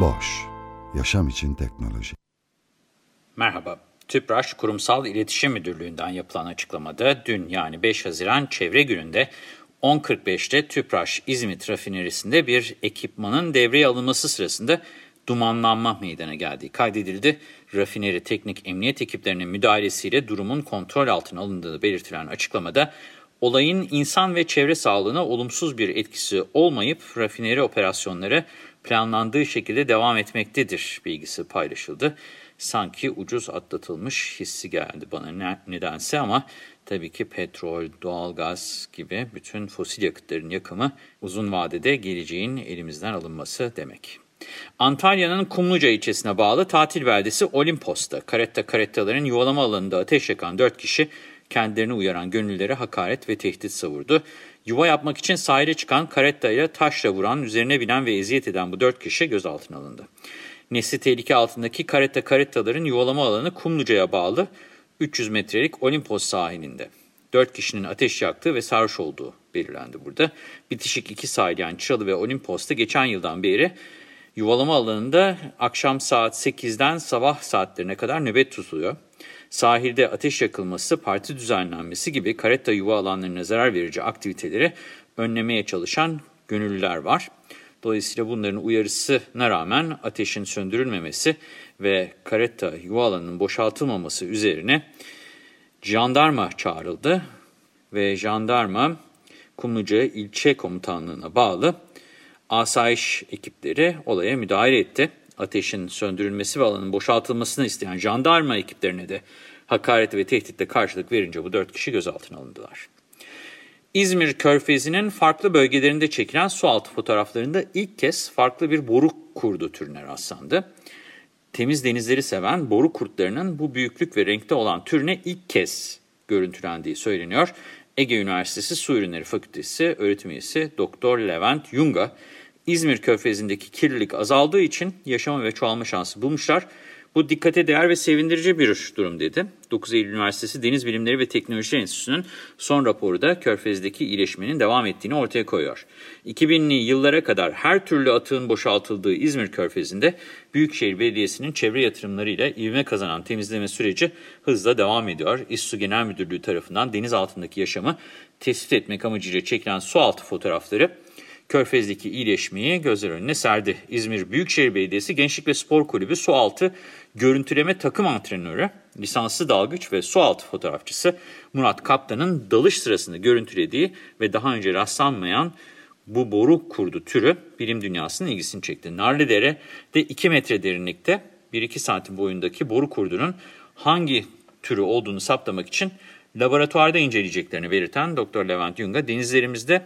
Boş, yaşam için teknoloji. Merhaba. TÜPRAŞ Kurumsal İletişim Müdürlüğü'nden yapılan açıklamada dün yani 5 Haziran Çevre Günü'nde 10.45'te TÜPRAŞ İzmit rafinerisinde bir ekipmanın devreye alınması sırasında dumanlanma meydana geldiği kaydedildi. Rafineri teknik emniyet ekiplerinin müdahalesiyle durumun kontrol altına alındığı belirtilen açıklamada olayın insan ve çevre sağlığına olumsuz bir etkisi olmayıp rafineri operasyonları planlandığı şekilde devam etmektedir bilgisi paylaşıldı. Sanki ucuz atlatılmış hissi geldi bana ne, nedense ama tabii ki petrol, doğalgaz gibi bütün fosil yakıtların yakımı uzun vadede geleceğin elimizden alınması demek. Antalya'nın Kumluca ilçesine bağlı tatil beldesi Olimpos'ta karetta karettaların yuvalama alanında ateş yakan 4 kişi kendilerini uyaran gönüllere hakaret ve tehdit savurdu. Yuva yapmak için sahile çıkan karettayla taşla vuran, üzerine binen ve eziyet eden bu 4 kişi gözaltına alındı. Nesli tehlike altındaki karetta karettaların yuvalama alanı Kumluca'ya bağlı 300 metrelik Olimpos sahilinde. 4 kişinin ateş yaktığı ve sarhoş olduğu belirlendi burada. Bitişik iki sahil yani Çıralı ve Olimpos'ta geçen yıldan beri Yuvalama alanında akşam saat 8'den sabah saatlerine kadar nöbet tutuluyor. Sahilde ateş yakılması, parti düzenlenmesi gibi karetta yuva alanlarına zarar verici aktiviteleri önlemeye çalışan gönüllüler var. Dolayısıyla bunların uyarısına rağmen ateşin söndürülmemesi ve karetta yuva alanının boşaltılmaması üzerine jandarma çağrıldı ve jandarma Kumluca ilçe komutanlığına bağlı asayiş ekipleri olaya müdahale etti. Ateşin söndürülmesi ve alanın boşaltılmasını isteyen jandarma ekiplerine de hakaret ve tehditle karşılık verince bu dört kişi gözaltına alındılar. İzmir Körfezi'nin farklı bölgelerinde çekilen sualtı fotoğraflarında ilk kez farklı bir boru kurdu türüne rastlandı. Temiz denizleri seven boru kurtlarının bu büyüklük ve renkte olan türüne ilk kez görüntülendiği söyleniyor. Ege Üniversitesi Su Ürünleri Fakültesi öğretim üyesi Doktor Levent Yunga, İzmir Körfezi'ndeki kirlilik azaldığı için yaşama ve çoğalma şansı bulmuşlar. Bu dikkate değer ve sevindirici bir durum dedi. 9 Eylül Üniversitesi Deniz Bilimleri ve Teknoloji Enstitüsü'nün son raporu da Körfez'deki iyileşmenin devam ettiğini ortaya koyuyor. 2000'li yıllara kadar her türlü atığın boşaltıldığı İzmir Körfezi'nde Büyükşehir Belediyesi'nin çevre yatırımlarıyla ivme kazanan temizleme süreci hızla devam ediyor. İSSU Genel Müdürlüğü tarafından deniz altındaki yaşamı tespit etmek amacıyla çekilen sualtı fotoğrafları Körfez'deki iyileşmeyi gözler önüne serdi. İzmir Büyükşehir Belediyesi Gençlik ve Spor Kulübü sualtı görüntüleme takım antrenörü, lisanslı dalgıç ve sualtı fotoğrafçısı Murat Kaptan'ın dalış sırasında görüntülediği ve daha önce rastlanmayan bu boru kurdu türü bilim dünyasının ilgisini çekti. Narlıdere'de 2 metre derinlikte 1-2 santim boyundaki boru kurdunun hangi türü olduğunu saptamak için laboratuvarda inceleyeceklerini belirten Dr. Levent Yunga, denizlerimizde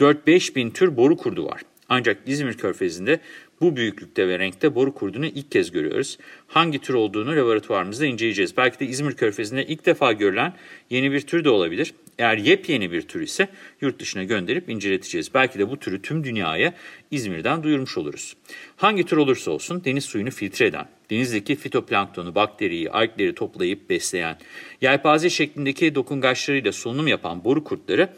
4-5 bin tür boru kurdu var. Ancak İzmir Körfezi'nde bu büyüklükte ve renkte boru kurdunu ilk kez görüyoruz. Hangi tür olduğunu laboratuvarımızda inceleyeceğiz. Belki de İzmir Körfezi'nde ilk defa görülen yeni bir tür de olabilir. Eğer yepyeni bir tür ise yurt dışına gönderip inceleteceğiz. Belki de bu türü tüm dünyaya İzmir'den duyurmuş oluruz. Hangi tür olursa olsun deniz suyunu filtre eden, denizdeki fitoplanktonu, bakteriyi, algleri toplayıp besleyen, yelpaze şeklindeki dokungaçlarıyla solunum yapan boru kurtları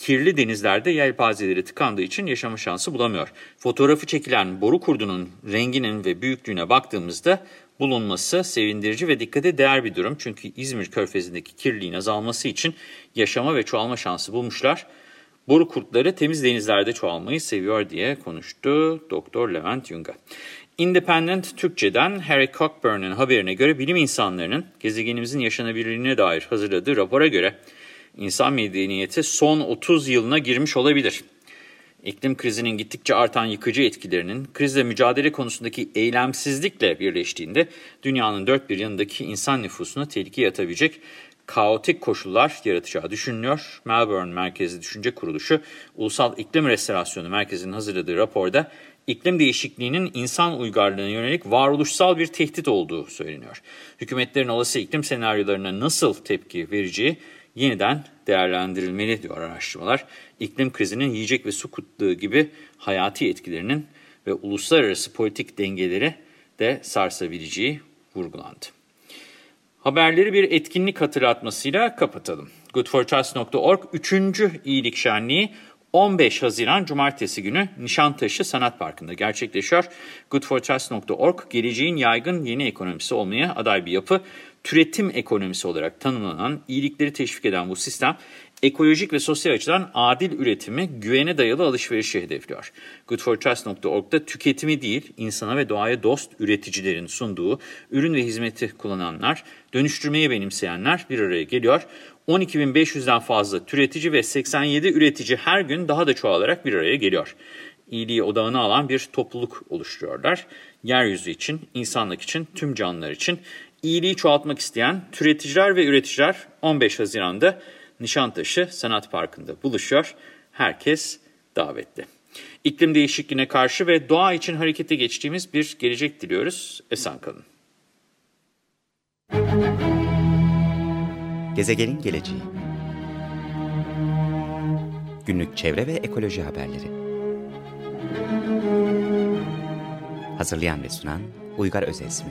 kirli denizlerde yelpazeleri tıkandığı için yaşama şansı bulamıyor. Fotoğrafı çekilen boru kurdunun renginin ve büyüklüğüne baktığımızda bulunması sevindirici ve dikkate değer bir durum. Çünkü İzmir körfezindeki kirliliğin azalması için yaşama ve çoğalma şansı bulmuşlar. Boru kurtları temiz denizlerde çoğalmayı seviyor diye konuştu Doktor Levent Yunga. Independent Türkçe'den Harry Cockburn'un haberine göre bilim insanlarının gezegenimizin yaşanabilirliğine dair hazırladığı rapora göre insan medeniyeti son 30 yılına girmiş olabilir. İklim krizinin gittikçe artan yıkıcı etkilerinin krizle mücadele konusundaki eylemsizlikle birleştiğinde dünyanın dört bir yanındaki insan nüfusunu tehlikeye atabilecek kaotik koşullar yaratacağı düşünülüyor. Melbourne merkezli düşünce kuruluşu Ulusal İklim Restorasyonu Merkezi'nin hazırladığı raporda iklim değişikliğinin insan uygarlığına yönelik varoluşsal bir tehdit olduğu söyleniyor. Hükümetlerin olası iklim senaryolarına nasıl tepki vereceği yeniden değerlendirilmeli diyor araştırmalar. İklim krizinin yiyecek ve su kıtlığı gibi hayati etkilerinin ve uluslararası politik dengeleri de sarsabileceği vurgulandı. Haberleri bir etkinlik hatırlatmasıyla kapatalım. Goodforchance.org 3. iyilik şenliği 15 Haziran Cumartesi günü Nişantaşı Sanat Parkı'nda gerçekleşiyor. Goodforchance.org geleceğin yaygın yeni ekonomisi olmaya aday bir yapı. Türetim ekonomisi olarak tanımlanan, iyilikleri teşvik eden bu sistem ekolojik ve sosyal açıdan adil üretimi, güvene dayalı alışverişi hedefliyor. Goodfortrust.org'da tüketimi değil, insana ve doğaya dost üreticilerin sunduğu ürün ve hizmeti kullananlar, dönüştürmeyi benimseyenler bir araya geliyor. 12.500'den fazla türetici ve 87 üretici her gün daha da çoğalarak bir araya geliyor. İyiliği odağına alan bir topluluk oluşturuyorlar. Yeryüzü için, insanlık için, tüm canlılar için iyiliği çoğaltmak isteyen türeticiler ve üreticiler 15 Haziran'da Nişantaşı Sanat Parkı'nda buluşuyor. Herkes davetli. İklim değişikliğine karşı ve doğa için harekete geçtiğimiz bir gelecek diliyoruz. Esen kalın. Gezegenin geleceği Günlük çevre ve ekoloji haberleri Hazırlayan ve sunan Uygar Özesmi